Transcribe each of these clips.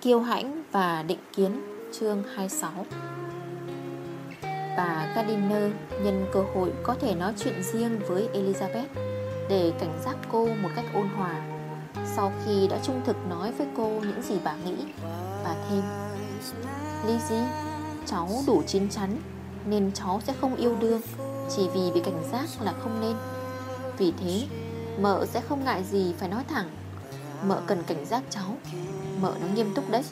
Kiêu hãnh và định kiến chương 26 Bà Gardiner nhân cơ hội có thể nói chuyện riêng với Elizabeth Để cảnh giác cô một cách ôn hòa. Sau khi đã trung thực nói với cô những gì bà nghĩ Bà thêm Lizzie, cháu đủ chín chắn Nên cháu sẽ không yêu đương Chỉ vì bị cảnh giác là không nên. Vì thế Mợ sẽ không ngại gì phải nói thẳng. Mợ cần cảnh giác cháu. Mợ nó nghiêm túc đấy.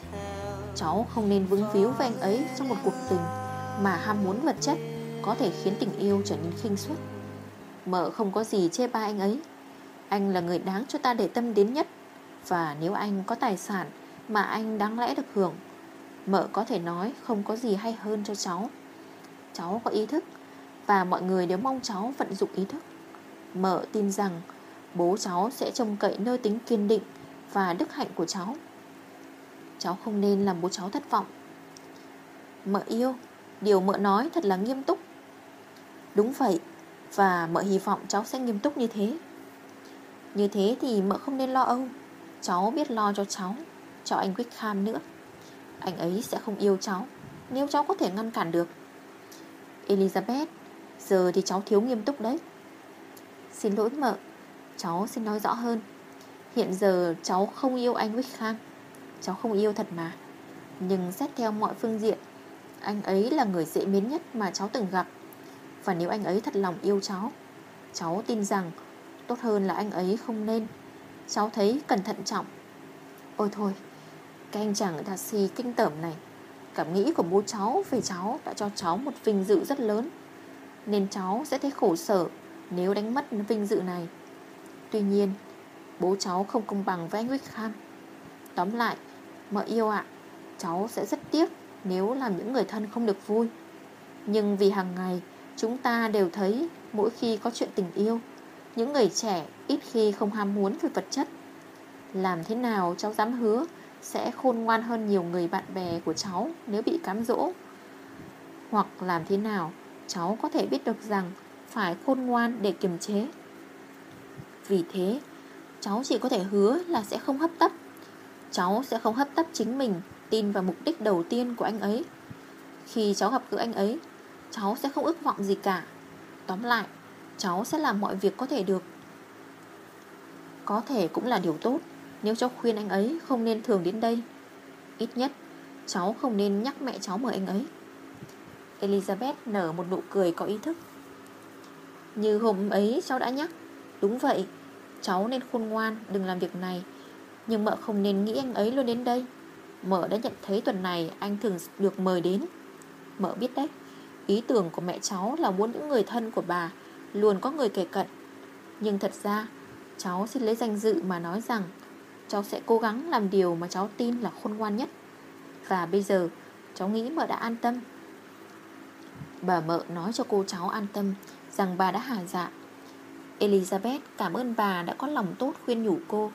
Cháu không nên vướng víu với anh ấy Trong một cuộc tình Mà ham muốn vật chất Có thể khiến tình yêu trở nên khinh suất. Mợ không có gì chê ba anh ấy. Anh là người đáng cho ta để tâm đến nhất. Và nếu anh có tài sản Mà anh đáng lẽ được hưởng Mợ có thể nói không có gì hay hơn cho cháu. Cháu có ý thức Và mọi người đều mong cháu vận dụng ý thức. Mợ tin rằng Bố cháu sẽ trông cậy nơi tính kiên định Và đức hạnh của cháu. Cháu không nên làm bố cháu thất vọng. Mợ yêu, Điều mợ nói thật là nghiêm túc. Đúng vậy, Và mợ hy vọng cháu sẽ nghiêm túc như thế. Như thế thì mợ không nên lo âu. Cháu biết lo cho cháu, Cho anh Wickham nữa. Anh ấy sẽ không yêu cháu, Nếu cháu có thể ngăn cản được. Elizabeth, Giờ thì cháu thiếu nghiêm túc đấy. Xin lỗi mợ, Cháu xin nói rõ hơn. Hiện giờ cháu không yêu anh Wickham Cháu không yêu thật mà. Nhưng xét theo mọi phương diện, Anh ấy là người dễ mến nhất mà cháu từng gặp. Và nếu anh ấy thật lòng yêu cháu Cháu tin rằng Tốt hơn là anh ấy không nên. Cháu thấy cẩn thận trọng. Ôi thôi, Cái anh chàng Darcy kinh tởm này. Cảm nghĩ của bố cháu về cháu Đã cho cháu một vinh dự rất lớn. Nên cháu sẽ thấy khổ sở Nếu đánh mất vinh dự này. Tuy nhiên, Bố cháu không công bằng với anh Wickham Tóm lại Mợ yêu ạ, Cháu sẽ rất tiếc Nếu làm những người thân không được vui. Nhưng vì hàng ngày, Chúng ta đều thấy Mỗi khi có chuyện tình yêu, Những người trẻ ít khi không ham muốn về vật chất. Làm thế nào cháu dám hứa Sẽ khôn ngoan hơn nhiều người bạn bè của cháu Nếu bị cám dỗ? Hoặc làm thế nào Cháu có thể biết được rằng Phải khôn ngoan để kiềm chế? Vì thế, Cháu chỉ có thể hứa là sẽ không hấp tấp Cháu sẽ không hấp tấp chính mình, Tin vào mục đích đầu tiên của anh ấy. Khi cháu gặp gỡ anh ấy, Cháu sẽ không ước vọng gì cả. Tóm lại, Cháu sẽ làm mọi việc có thể được. Có thể cũng là điều tốt, Nếu cháu khuyên anh ấy không nên thường đến đây. Ít nhất, Cháu không nên nhắc mẹ cháu mời anh ấy. Elizabeth nở một nụ cười có ý thức. Như hôm ấy cháu đã nhắc, Đúng vậy, Cháu nên khôn ngoan, đừng làm việc này nhưng mợ không nên nghĩ anh ấy luôn đến đây. Mợ đã nhận thấy tuần này anh thường được mời đến. Mợ biết đấy, Ý tưởng của mẹ cháu là muốn những người thân của bà Luôn có người kể cận. Nhưng thật ra, Cháu xin lấy danh dự mà nói rằng Cháu sẽ cố gắng làm điều mà cháu tin là khôn ngoan nhất. Và bây giờ, Cháu nghĩ mợ đã an tâm. Bà mợ nói cho cô cháu an tâm Rằng bà đã hài dạ. Elizabeth cảm ơn bà đã có lòng tốt khuyên nhủ cô.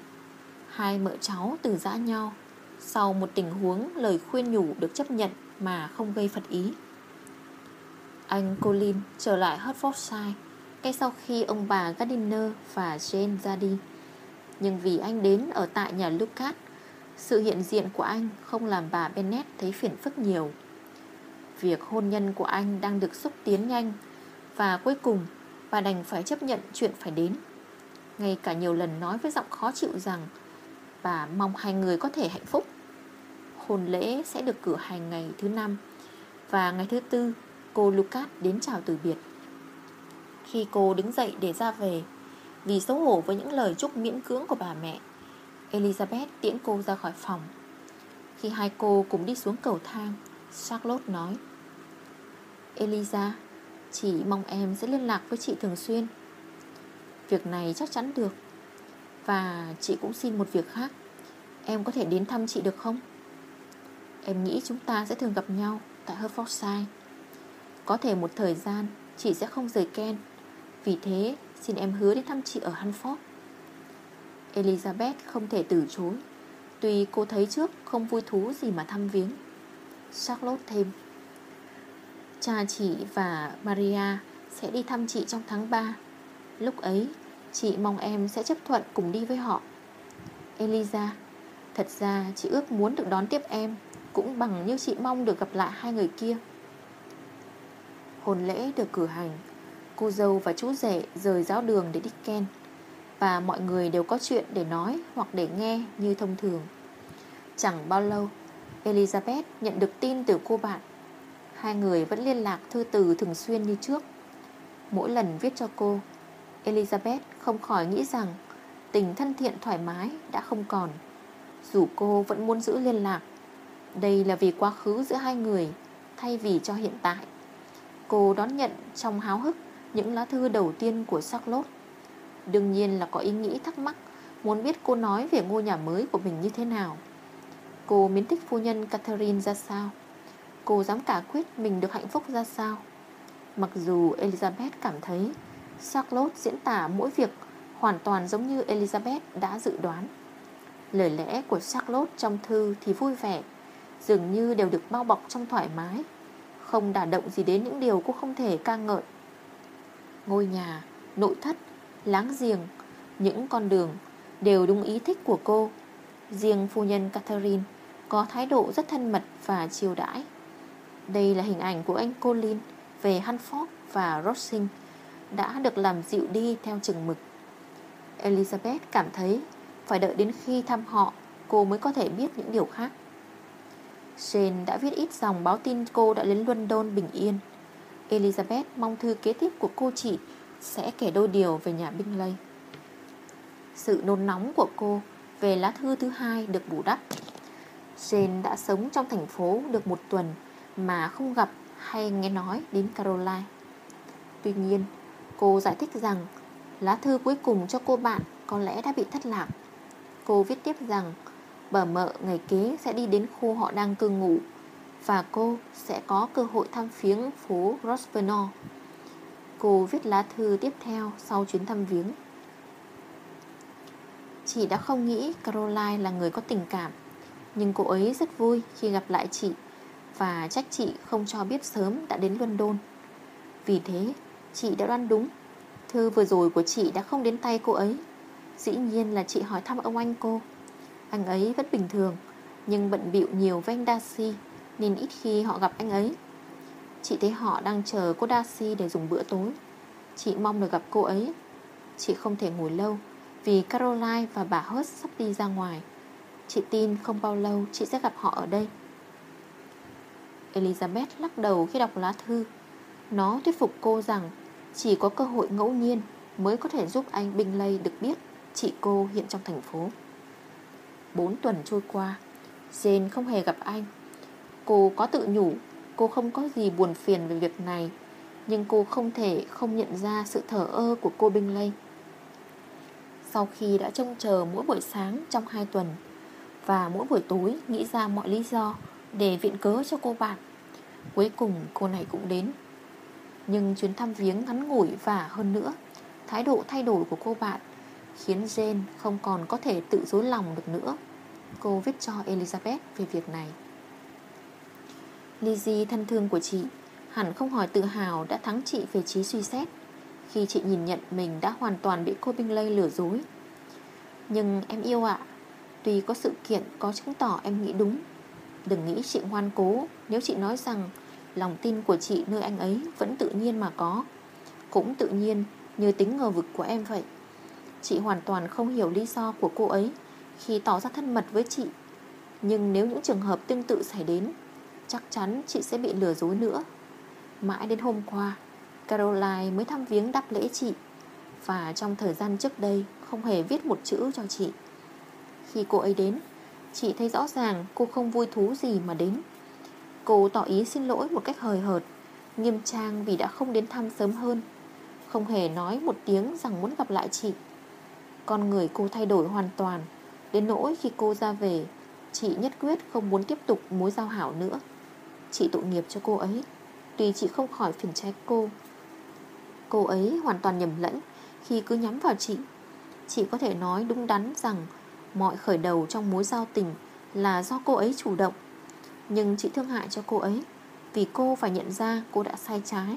Hai mợ cháu từ giã nhau. Sau một tình huống, lời khuyên nhủ được chấp nhận Mà không gây phật ý. Anh Colin trở lại Hertfordshire Ngay sau khi ông bà Gardiner và Jane ra đi. Nhưng vì anh đến ở tại nhà Lucas, Sự hiện diện của anh không làm bà Bennet thấy phiền phức nhiều. Việc hôn nhân của anh đang được xúc tiến nhanh, Và cuối cùng, bà đành phải chấp nhận chuyện phải đến. Ngay cả nhiều lần nói với giọng khó chịu rằng và mong hai người có thể hạnh phúc. Hôn lễ sẽ được cử hành ngày thứ năm Và ngày thứ tư, Cô Lucas đến chào từ biệt. Khi cô đứng dậy để ra về, Vì xấu hổ với những lời chúc miễn cưỡng của bà mẹ, Elizabeth tiễn cô ra khỏi phòng. Khi hai cô cùng đi xuống cầu thang, Charlotte nói, Eliza Chị mong em sẽ liên lạc với chị thường xuyên. Việc này chắc chắn được. Và chị cũng xin một việc khác. Em có thể đến thăm chị được không? Em nghĩ chúng ta sẽ thường gặp nhau Tại Hertfordshire. Có thể một thời gian, Chị sẽ không rời Ken Vì thế, xin em hứa đến thăm chị ở Hanford. Elizabeth không thể từ chối. Tuy cô thấy trước không vui thú gì mà thăm viếng. Charlotte thêm. Cha chị và Maria sẽ đi thăm chị trong tháng 3 Lúc ấy chị mong em sẽ chấp thuận cùng đi với họ. Eliza, Thật ra chị ước muốn được đón tiếp em, Cũng bằng như chị mong được gặp lại hai người kia. Hôn lễ được cử hành, Cô dâu và chú rể rời giáo đường để đi Ken Và mọi người đều có chuyện để nói hoặc để nghe như thông thường. Chẳng bao lâu, Elizabeth nhận được tin từ cô bạn. Hai người vẫn liên lạc thư từ thường xuyên như trước. Mỗi lần viết cho cô Elizabeth không khỏi nghĩ rằng Tình thân thiện thoải mái đã không còn. Dù cô vẫn muốn giữ liên lạc, Đây là vì quá khứ giữa hai người Thay vì cho hiện tại. Cô đón nhận trong háo hức Những lá thư đầu tiên của Charlotte. Đương nhiên là có ý nghĩ thắc mắc Muốn biết cô nói về ngôi nhà mới của mình như thế nào. Cô miến thích phu nhân Catherine ra sao? Cô dám cả quyết mình được hạnh phúc ra sao? Mặc dù Elizabeth cảm thấy Charlotte diễn tả mỗi việc Hoàn toàn giống như Elizabeth đã dự đoán. Lời lẽ của Charlotte trong thư thì vui vẻ Dường như đều được bao bọc trong thoải mái Không đả động gì đến những điều cô không thể ca ngợi. Ngôi nhà, nội thất, láng giềng Những con đường đều đúng ý thích của cô. Riêng phu nhân Catherine có thái độ rất thân mật và chiều đãi. Đây là hình ảnh của anh Colin về Hanford và Rossing đã được làm dịu đi theo chừng mực. Elizabeth cảm thấy phải đợi đến khi thăm họ, cô mới có thể biết những điều khác. Jane đã viết ít dòng báo tin cô đã đến London bình yên. Elizabeth mong thư kế tiếp của cô chị sẽ kể đôi điều về nhà binh lây Sự nôn nóng của cô về lá thư thứ hai được bù đắp. Jane đã sống trong thành phố được một tuần mà không gặp hay nghe nói đến Caroline. Tuy nhiên cô giải thích rằng lá thư cuối cùng cho cô bạn có lẽ đã bị thất lạc. Cô viết tiếp rằng bà mợ ngày kế sẽ đi đến khu họ đang cư ngụ Và cô sẽ có cơ hội thăm viếng phố Grosvenor. Cô viết lá thư tiếp theo sau chuyến thăm viếng. Chị đã không nghĩ Caroline là người có tình cảm, Nhưng cô ấy rất vui khi gặp lại chị Và trách chị không cho biết sớm đã đến London. Vì thế chị đã đoán đúng. Thư vừa rồi của chị đã không đến tay cô ấy. Dĩ nhiên là chị hỏi thăm ông anh cô. Anh ấy vẫn bình thường, Nhưng bận bịu nhiều với anh Darcy, Nên ít khi họ gặp anh ấy. Chị thấy họ đang chờ cô Darcy để dùng bữa tối. Chị mong được gặp cô ấy. Chị không thể ngồi lâu, Vì Caroline và bà Hurst sắp đi ra ngoài. Chị tin không bao lâu chị sẽ gặp họ ở đây. Elizabeth lắc đầu khi đọc lá thư. Nó thuyết phục cô rằng chỉ có cơ hội ngẫu nhiên Mới có thể giúp anh Bingley được biết Chị cô hiện trong thành phố. Bốn tuần trôi qua, Jane không hề gặp anh. Cô có tự nhủ, Cô không có gì buồn phiền về việc này, Nhưng cô không thể không nhận ra sự thở ơ của cô Bingley Sau khi đã trông chờ mỗi buổi sáng trong hai tuần Và mỗi buổi tối nghĩ ra mọi lý do Để viện cớ cho cô bạn, Cuối cùng cô này cũng đến. Nhưng chuyến thăm viếng ngắn ngủi và hơn nữa, Thái độ thay đổi của cô bạn Khiến Jane không còn có thể tự dối lòng được nữa. Cô viết cho Elizabeth về việc này. Lizzie thân thương của chị Hẳn không hỏi tự hào đã thắng chị về trí suy xét Khi chị nhìn nhận mình đã hoàn toàn bị cô Bingley lừa dối. Nhưng em yêu ạ, Tuy có sự kiện có chứng tỏ em nghĩ đúng. Đừng nghĩ chị ngoan cố Nếu chị nói rằng Lòng tin của chị nơi anh ấy vẫn tự nhiên mà có. Cũng tự nhiên như tính ngờ vực của em vậy. Chị hoàn toàn không hiểu lý do của cô ấy Khi tỏ ra thân mật với chị. Nhưng nếu những trường hợp tương tự xảy đến, Chắc chắn chị sẽ bị lừa dối nữa. Mãi đến hôm qua, Caroline mới thăm viếng đáp lễ chị. Và trong thời gian trước đây, Không hề viết một chữ cho chị. Khi cô ấy đến, Chị thấy rõ ràng cô không vui thú gì mà đến. Cô tỏ ý xin lỗi một cách hời hợt, Nghiêm trang vì đã không đến thăm sớm hơn. Không hề nói một tiếng rằng muốn gặp lại chị. Con người cô thay đổi hoàn toàn, Đến nỗi khi cô ra về, Chị nhất quyết không muốn tiếp tục mối giao hảo nữa. Chị tội nghiệp cho cô ấy, Tuy chị không khỏi phiền trách cô. Cô ấy hoàn toàn nhầm lẫn Khi cứ nhắm vào chị. Chị có thể nói đúng đắn rằng Mọi khởi đầu trong mối giao tình Là do cô ấy chủ động. Nhưng chị thương hại cho cô ấy, Vì cô phải nhận ra cô đã sai trái.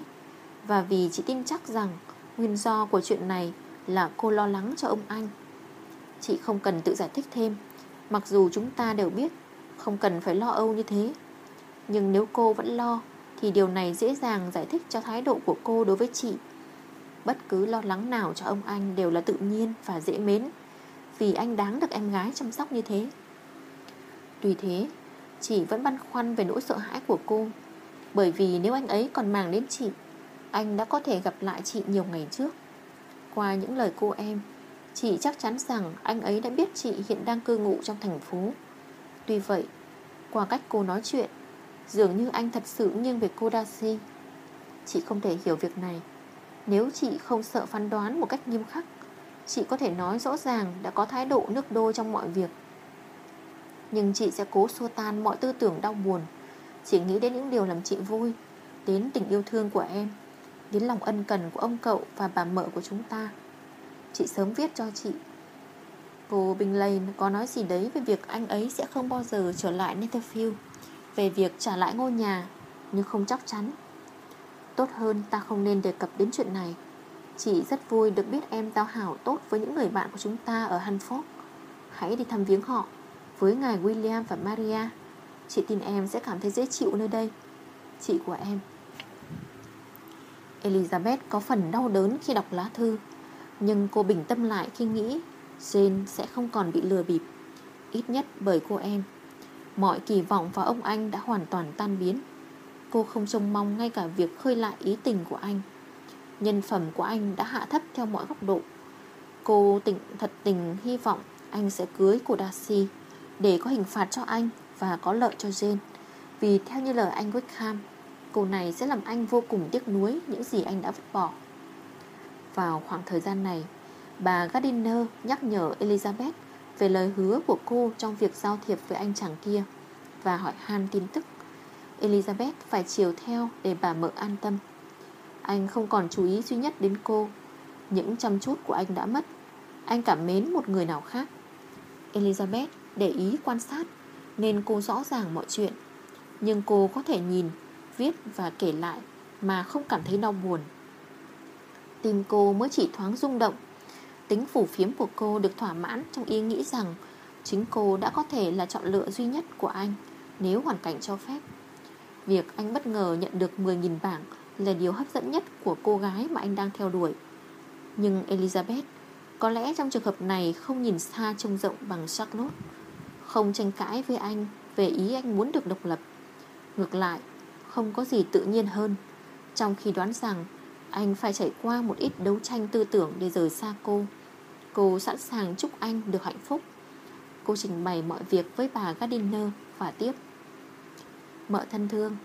Và vì chị tin chắc rằng Nguyên do của chuyện này là cô lo lắng cho ông anh. Chị không cần tự giải thích thêm, Mặc dù chúng ta đều biết Không cần phải lo âu như thế. Nhưng nếu cô vẫn lo, Thì điều này dễ dàng giải thích cho thái độ của cô đối với chị. Bất cứ lo lắng nào cho ông anh Đều là tự nhiên và dễ mến, Vì anh đáng được em gái chăm sóc như thế. Tuy thế Chị vẫn băn khoăn về nỗi sợ hãi của cô. Bởi vì nếu anh ấy còn màng đến chị, Anh đã có thể gặp lại chị nhiều ngày trước. Qua những lời cô em, Chị chắc chắn rằng anh ấy đã biết chị hiện đang cư ngụ trong thành phố. Tuy vậy, Qua cách cô nói chuyện, Dường như anh thật sự nghiêng về cô Darcy Chị không thể hiểu việc này. Nếu chị không sợ phán đoán một cách nghiêm khắc, Chị có thể nói rõ ràng đã có thái độ nước đôi trong mọi việc. Nhưng chị sẽ cố xua tan mọi tư tưởng đau buồn. Chỉ nghĩ đến những điều làm chị vui, Đến tình yêu thương của em, Đến lòng ân cần của ông cậu và bà mợ của chúng ta. Chị sớm viết cho chị. Cô Bình Lane có nói gì đấy Về việc anh ấy sẽ không bao giờ trở lại Netherfield, Về việc trả lại ngôi nhà, Nhưng không chắc chắn. Tốt hơn ta không nên đề cập đến chuyện này. Chị rất vui được biết em giao hảo tốt Với những người bạn của chúng ta ở Hanford. Hãy đi thăm viếng họ. Với ngài William và Maria. Chị tin em sẽ cảm thấy dễ chịu nơi đây. Chị của em. Elizabeth có phần đau đớn khi đọc lá thư nhưng cô bình tâm lại khi nghĩ Jane sẽ không còn bị lừa bịp. Ít nhất bởi cô em. Mọi kỳ vọng vào ông anh đã hoàn toàn tan biến. Cô không trông mong ngay cả việc khơi lại ý tình của anh. Nhân phẩm của anh đã hạ thấp theo mọi góc độ. Cô tỉnh, thật tình hy vọng anh sẽ cưới cô Darcy. Để có hình phạt cho anh và có lợi cho Jane. Vì theo như lời anh Wickham, Cô này sẽ làm anh vô cùng tiếc nuối những gì anh đã vứt bỏ. Vào khoảng thời gian này, Bà Gardiner nhắc nhở Elizabeth Về lời hứa của cô trong việc giao thiệp với anh chàng kia Và hỏi han tin tức. Elizabeth phải chiều theo để bà mợ an tâm. Anh không còn chú ý duy nhất đến cô. Những chăm chút của anh đã mất. Anh cảm mến một người nào khác. Elizabeth để ý quan sát, Nên cô rõ ràng mọi chuyện. Nhưng cô có thể nhìn, Viết và kể lại Mà không cảm thấy đau buồn. Tim cô mới chỉ thoáng rung động. Tính phủ phiếm của cô được thỏa mãn Trong ý nghĩ rằng Chính cô đã có thể là chọn lựa duy nhất của anh, Nếu hoàn cảnh cho phép. Việc anh bất ngờ nhận được 10.000 bảng Là điều hấp dẫn nhất của cô gái mà anh đang theo đuổi. Nhưng Elizabeth, Có lẽ trong trường hợp này Không nhìn xa trông rộng bằng Charlotte. Không tranh cãi với anh Về ý anh muốn được độc lập. Ngược lại, Không có gì tự nhiên hơn. Trong khi đoán rằng anh phải trải qua một ít đấu tranh tư tưởng để rời xa cô Cô sẵn sàng chúc anh được hạnh phúc. Cô trình bày mọi việc với bà Gardiner và tiếp. Mợ thân thương,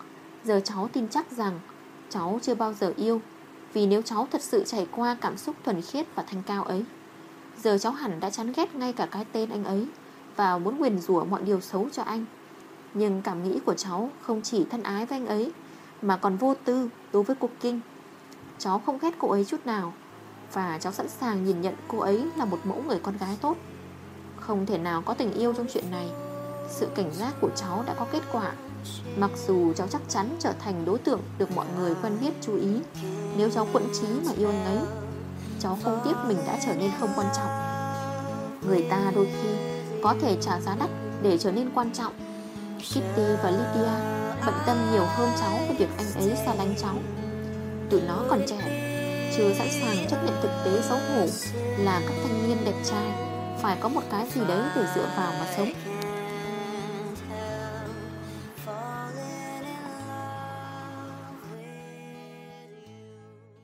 Giờ cháu tin chắc rằng Cháu chưa bao giờ yêu, Vì nếu cháu thật sự trải qua cảm xúc thuần khiết và thanh cao ấy, Giờ cháu hẳn đã chán ghét ngay cả cái tên anh ấy. Và muốn nguyền rủa mọi điều xấu cho anh. Nhưng cảm nghĩ của cháu không chỉ thân ái với anh ấy, Mà còn vô tư đối với cô Kinh. Cháu không ghét cô ấy chút nào, Và cháu sẵn sàng nhìn nhận cô ấy là một mẫu người con gái tốt. Không thể nào có tình yêu trong chuyện này. Sự cảnh giác của cháu đã có kết quả. Mặc dù cháu chắc chắn trở thành đối tượng được mọi người quen biết chú ý, Nếu cháu quẫn trí mà yêu anh ấy, Cháu không tiếc mình đã trở nên không quan trọng. Người ta đôi khi có thể trả giá đắt để trở nên quan trọng. Kitty và Lydia bận tâm nhiều hơn cháu về việc anh ấy xa lánh cháu. Tụi nó còn trẻ, Chưa sẵn sàng chấp nhận thực tế xấu hổ Là các thanh niên đẹp trai. Phải có một cái gì đấy để dựa vào mà sống.